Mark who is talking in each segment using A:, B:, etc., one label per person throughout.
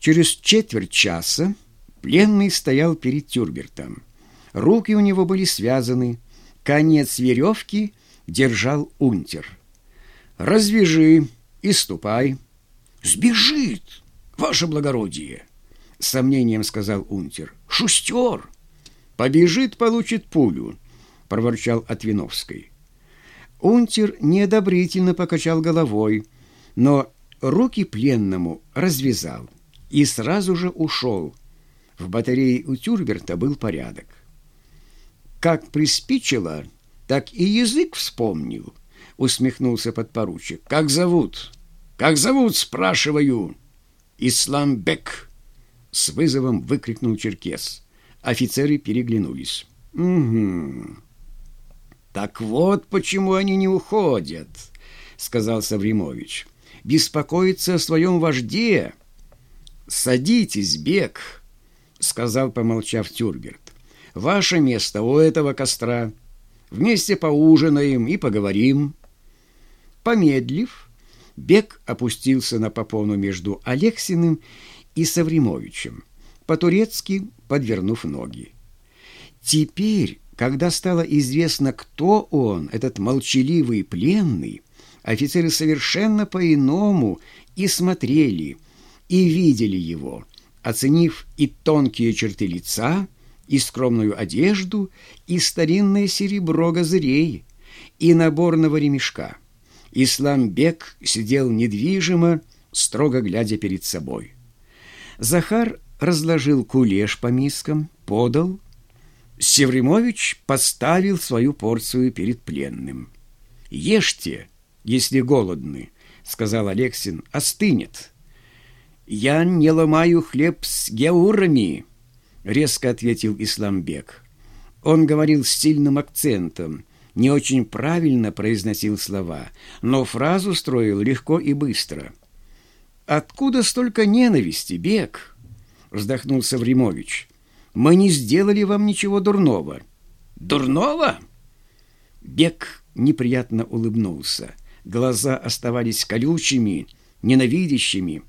A: Через четверть часа пленный стоял перед Тюрбертом. Руки у него были связаны, конец веревки держал унтер. «Развяжи и ступай». «Сбежит, ваше благородие!» — с сомнением сказал унтер. «Шустер!» «Побежит, получит пулю», — проворчал Отвиновский. Унтер неодобрительно покачал головой, но руки пленному развязал и сразу же ушел. В батарее у Тюрберта был порядок. Как приспичило, так и язык вспомнил, усмехнулся подпоручик. Как зовут? Как зовут, спрашиваю? Исламбек, с вызовом выкрикнул черкес. Офицеры переглянулись. Угу. Так вот почему они не уходят, сказал Савримович. Беспокоиться о своем вожде. Садитесь, Бек, сказал, помолчав Тюрберт. Ваше место у этого костра. Вместе поужинаем и поговорим. Помедлив, Бек опустился на попону между Алексиным и Савримовичем, по-турецки подвернув ноги. Теперь, когда стало известно, кто он, этот молчаливый пленный, офицеры совершенно по-иному и смотрели, и видели его, оценив и тонкие черты лица, и скромную одежду, и старинное серебро газырей, и наборного ремешка. Исламбек сидел недвижимо, строго глядя перед собой. Захар разложил кулеш по мискам, подал. Севремович поставил свою порцию перед пленным. «Ешьте, если голодны», — сказал Алексин, — «остынет». «Я не ломаю хлеб с геурами», — резко ответил Исламбек. Он говорил с сильным акцентом, не очень правильно произносил слова, но фразу строил легко и быстро. «Откуда столько ненависти, Бек?» — вздохнул Савримович. «Мы не сделали вам ничего дурного». «Дурного?» Бек неприятно улыбнулся. Глаза оставались колючими, ненавидящими.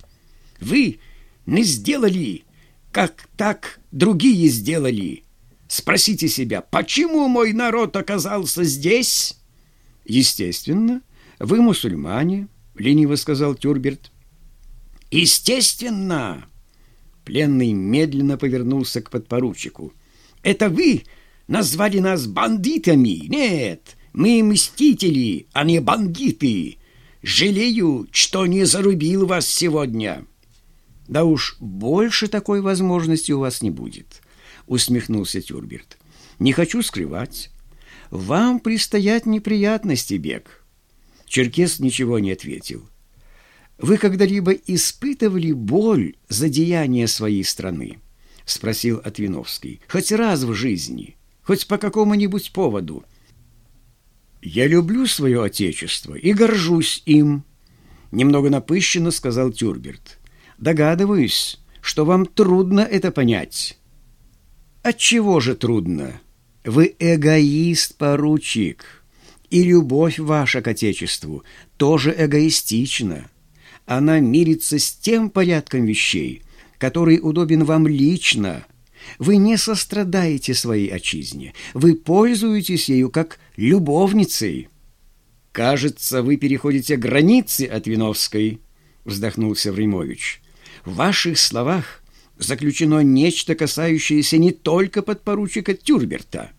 A: «Вы не сделали как так другие сделали. Спросите себя, почему мой народ оказался здесь? Естественно, вы мусульмане, лениво сказал Тюрберт. Естественно. Пленный медленно повернулся к подпоручику. Это вы назвали нас бандитами? Нет, мы мстители, а не бандиты. Жалею, что не зарубил вас сегодня. Да уж больше такой возможности у вас не будет, усмехнулся Тюрберт. Не хочу скрывать. Вам предстоят неприятности, Бег. Черкес ничего не ответил. Вы когда-либо испытывали боль за деяния своей страны? спросил Отвиновский. Хоть раз в жизни, хоть по какому-нибудь поводу. Я люблю свое отечество и горжусь им, немного напыщенно сказал Тюрберт. Догадываюсь, что вам трудно это понять. Отчего же трудно? Вы эгоист, поручик, и любовь ваша к Отечеству тоже эгоистична. Она мирится с тем порядком вещей, который удобен вам лично. Вы не сострадаете своей отчизне, вы пользуетесь ею как любовницей. «Кажется, вы переходите границы от Виновской», — вздохнул Савримович. В ваших словах заключено нечто, касающееся не только подпоручика Тюрберта.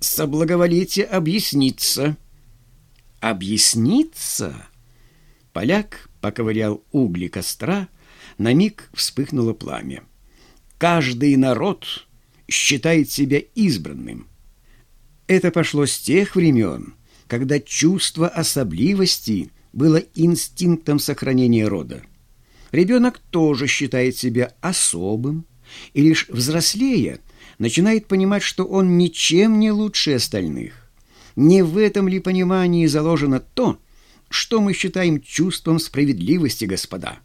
A: Соблаговолите объясниться». «Объясниться?» Поляк поковырял угли костра, на миг вспыхнуло пламя. «Каждый народ считает себя избранным». Это пошло с тех времен, когда чувство особливости было инстинктом сохранения рода. Ребенок тоже считает себя особым, и лишь взрослея начинает понимать, что он ничем не лучше остальных. Не в этом ли понимании заложено то, что мы считаем чувством справедливости, господа?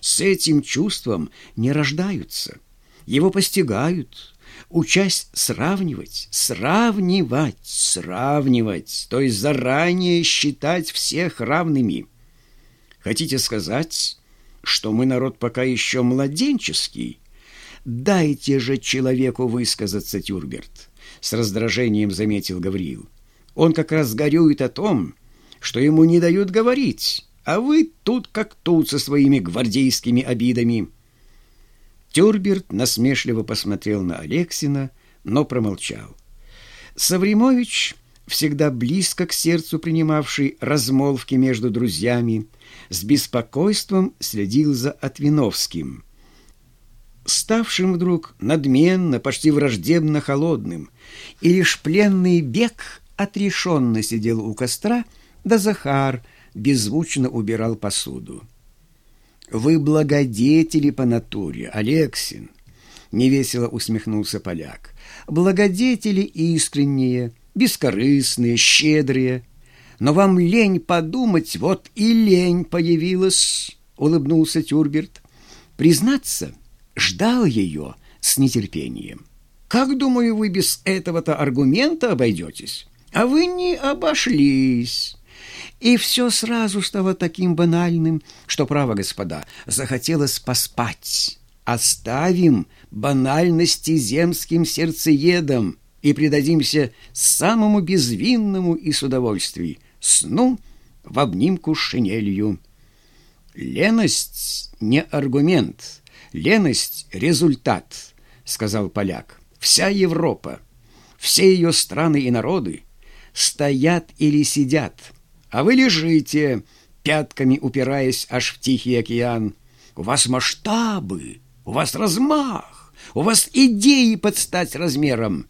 A: С этим чувством не рождаются, его постигают, учась сравнивать, сравнивать, сравнивать, то есть заранее считать всех равными. Хотите сказать что мы народ пока еще младенческий. Дайте же человеку высказаться, Тюрберт, с раздражением заметил Гавриил. Он как раз горюет о том, что ему не дают говорить, а вы тут как тут со своими гвардейскими обидами. Тюрберт насмешливо посмотрел на Алексина, но промолчал. Савримович, всегда близко к сердцу принимавший размолвки между друзьями, с беспокойством следил за Отвиновским, ставшим вдруг надменно, почти враждебно холодным, и лишь пленный бег отрешенно сидел у костра, да Захар беззвучно убирал посуду. «Вы благодетели по натуре, Алексин!» — невесело усмехнулся поляк. «Благодетели искренние, бескорыстные, щедрые. Но вам лень подумать, вот и лень появилась!» — улыбнулся Тюрберт. «Признаться, ждал ее с нетерпением. Как, думаю, вы без этого-то аргумента обойдетесь? А вы не обошлись!» И все сразу стало таким банальным, что, право, господа, захотелось поспать. Оставим банальности земским сердцеедам и предадимся самому безвинному и с удовольствием сну в обнимку с шинелью. «Леность не аргумент, леность — результат», — сказал поляк. «Вся Европа, все ее страны и народы стоят или сидят» а вы лежите, пятками упираясь аж в Тихий океан. У вас масштабы, у вас размах, у вас идеи под стать размером.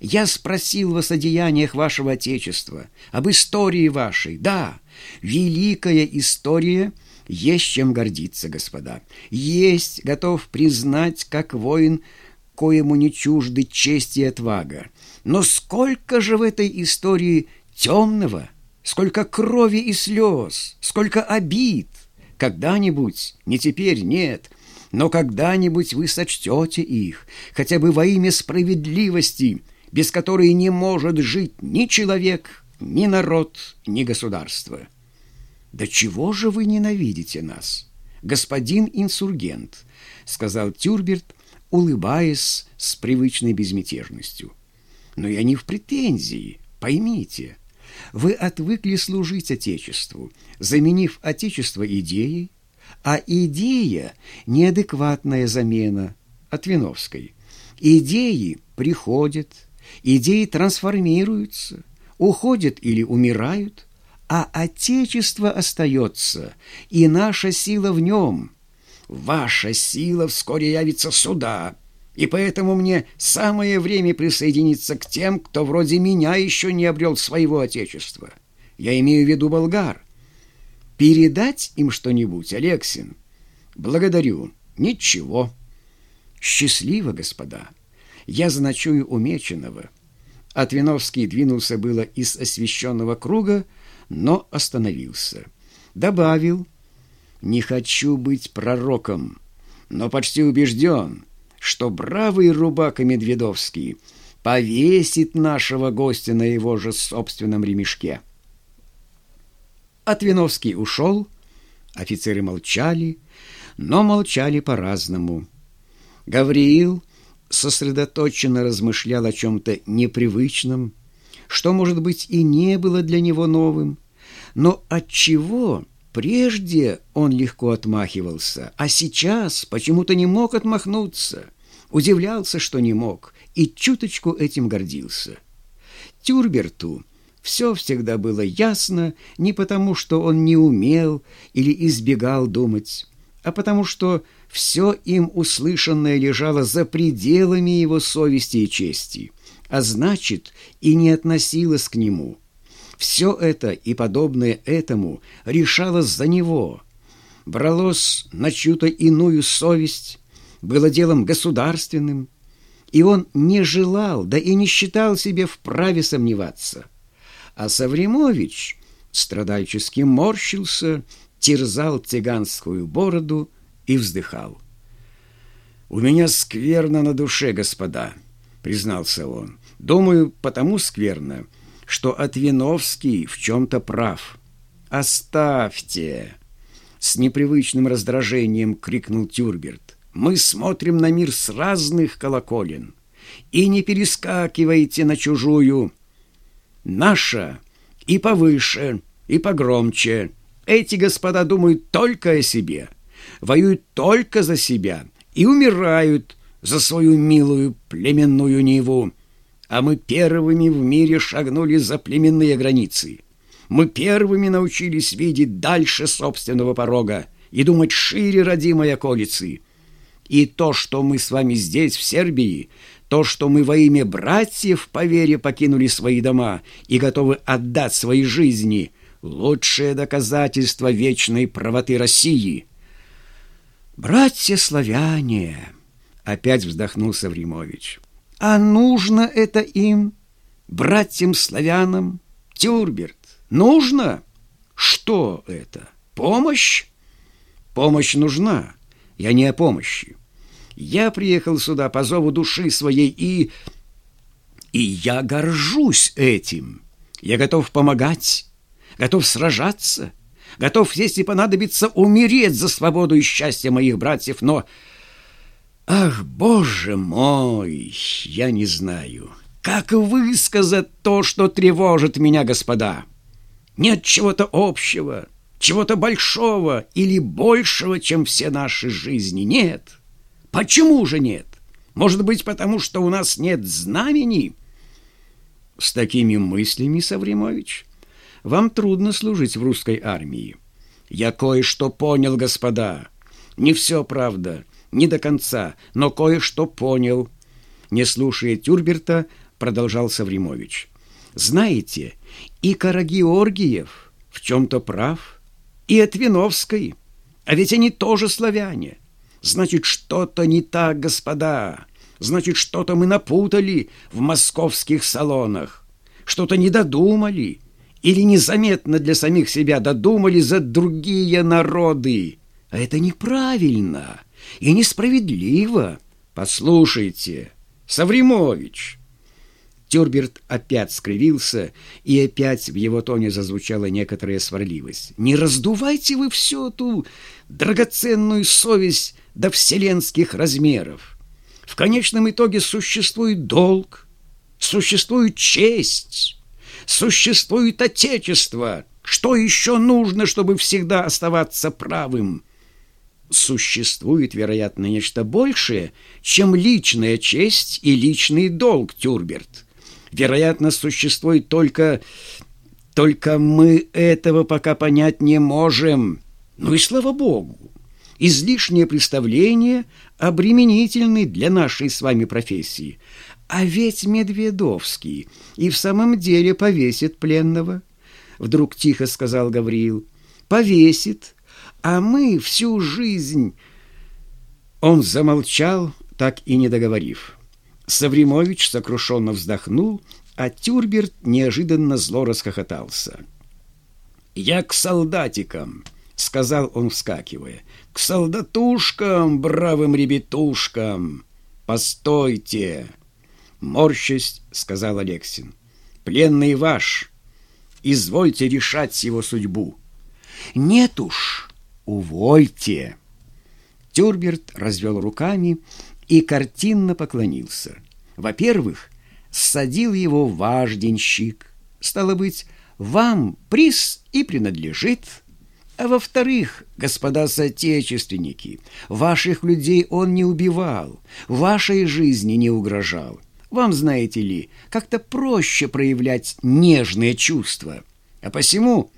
A: Я спросил вас о деяниях вашего Отечества, об истории вашей. Да, великая история есть чем гордиться, господа. Есть, готов признать, как воин, коему не чужды честь и отвага. Но сколько же в этой истории темного – сколько крови и слез, сколько обид. Когда-нибудь, не теперь, нет, но когда-нибудь вы сочтете их, хотя бы во имя справедливости, без которой не может жить ни человек, ни народ, ни государство. «Да чего же вы ненавидите нас, господин инсургент?» — сказал Тюрберт, улыбаясь с привычной безмятежностью. «Но я не в претензии, поймите». Вы отвыкли служить Отечеству, заменив Отечество идеей, а идея – неадекватная замена от Виновской. Идеи приходят, идеи трансформируются, уходят или умирают, а Отечество остается, и наша сила в нем. Ваша сила вскоре явится сюда – и поэтому мне самое время присоединиться к тем, кто вроде меня еще не обрел своего отечества. Я имею в виду болгар. Передать им что-нибудь, Алексин? Благодарю. Ничего. Счастливо, господа. Я заночую у Меченого. Отвиновский двинулся было из освещенного круга, но остановился. Добавил, не хочу быть пророком, но почти убежден, что бравый рубака Медведовский повесит нашего гостя на его же собственном ремешке. Отвиновский ушел, офицеры молчали, но молчали по-разному. Гавриил сосредоточенно размышлял о чем-то непривычном, что, может быть, и не было для него новым, но от чего прежде он легко отмахивался, а сейчас почему-то не мог отмахнуться – удивлялся, что не мог, и чуточку этим гордился. Тюрберту все всегда было ясно не потому, что он не умел или избегал думать, а потому что все им услышанное лежало за пределами его совести и чести, а значит, и не относилось к нему. Все это и подобное этому решалось за него, бралось на чью-то иную совесть, было делом государственным, и он не желал, да и не считал себе вправе сомневаться. А Савремович страдальчески морщился, терзал цыганскую бороду и вздыхал. «У меня скверно на душе, господа», — признался он. «Думаю, потому скверно, что Отвиновский в чем-то прав». «Оставьте!» С непривычным раздражением крикнул Тюрберт. «Мы смотрим на мир с разных колоколен. И не перескакивайте на чужую. Наша и повыше, и погромче. Эти господа думают только о себе, воюют только за себя и умирают за свою милую племенную Ниву. А мы первыми в мире шагнули за племенные границы. Мы первыми научились видеть дальше собственного порога и думать шире родимой околицы. И то, что мы с вами здесь, в Сербии, то, что мы во имя братьев по вере покинули свои дома и готовы отдать свои жизни, лучшее доказательство вечной правоты России. «Братья-славяне!» — опять вздохнул Савримович. «А нужно это им, братьям-славянам, Тюрберт? Нужно? Что это? Помощь? Помощь нужна. Я не о помощи. Я приехал сюда по зову души своей и... И я горжусь этим. Я готов помогать, готов сражаться, готов, если понадобится, умереть за свободу и счастье моих братьев, но... Ах, Боже мой, я не знаю, как высказать то, что тревожит меня, господа. Нет чего-то общего, чего-то большого или большего, чем все наши жизни. Нет. Почему же нет? Может быть, потому что у нас нет знамени? С такими мыслями, Савремович, вам трудно служить в русской армии. Я кое-что понял, господа. Не все правда, не до конца, но кое-что понял. Не слушая Тюрберта, продолжал Савремович. Знаете, и Карагеоргиев в чем-то прав, и Отвиновской, а ведь они тоже славяне. Значит, что-то не так, господа. Значит, что-то мы напутали в московских салонах. Что-то не додумали или незаметно для самих себя додумали за другие народы. А это неправильно и несправедливо. Послушайте, Савримович, Тюрберт опять скривился, и опять в его тоне зазвучала некоторая сварливость. «Не раздувайте вы всю эту драгоценную совесть до вселенских размеров. В конечном итоге существует долг, существует честь, существует отечество. Что еще нужно, чтобы всегда оставаться правым?» Существует, вероятно, нечто большее, чем личная честь и личный долг, Тюрберт вероятно, существует только... Только мы этого пока понять не можем. Ну и слава богу! Излишнее представление обременительны для нашей с вами профессии. А ведь Медведовский и в самом деле повесит пленного. Вдруг тихо сказал Гавриил. Повесит, а мы всю жизнь... Он замолчал, так и не договорив. Савримович сокрушенно вздохнул, а Тюрберт неожиданно зло расхохотался. «Я к солдатикам», — сказал он, вскакивая, — «к солдатушкам, бравым ребятушкам! Постойте!» «Морщись», — сказал Алексин, — «пленный ваш, извольте решать его судьбу». «Нет уж, увольте!» Тюрберт развел руками и картинно поклонился. Во-первых, ссадил его важденщик. Стало быть, вам приз и принадлежит. А во-вторых, господа соотечественники, ваших людей он не убивал, вашей жизни не угрожал. Вам, знаете ли, как-то проще проявлять нежные чувства. А посему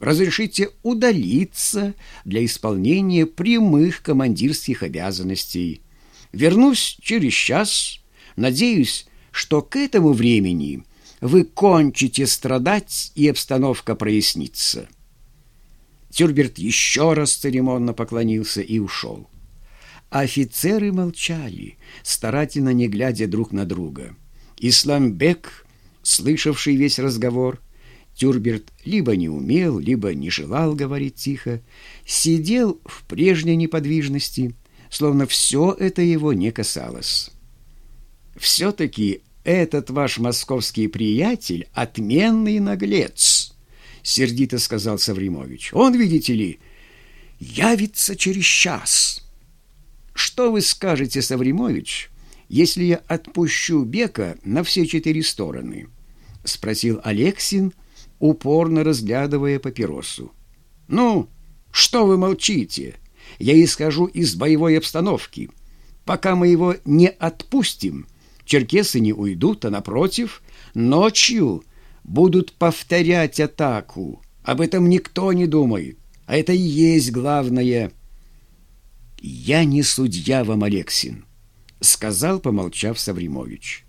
A: разрешите удалиться для исполнения прямых командирских обязанностей. Вернусь через час. Надеюсь, что к этому времени вы кончите страдать, и обстановка прояснится». Тюрберт еще раз церемонно поклонился и ушел. Офицеры молчали, старательно не глядя друг на друга. Исламбек, слышавший весь разговор, Тюрберт либо не умел, либо не желал говорить тихо, сидел в прежней неподвижности, словно все это его не касалось. «Все-таки этот ваш московский приятель — отменный наглец», — сердито сказал Савримович. «Он, видите ли, явится через час. Что вы скажете, Савримович, если я отпущу Бека на все четыре стороны? Спросил Алексин, упорно разглядывая папиросу. Ну, что вы молчите? Я исхожу из боевой обстановки. Пока мы его не отпустим, черкесы не уйдут, а напротив, ночью будут повторять атаку. Об этом никто не думает. А это и есть главное. «Я не судья вам, Алексин», — сказал, помолчав Савримович.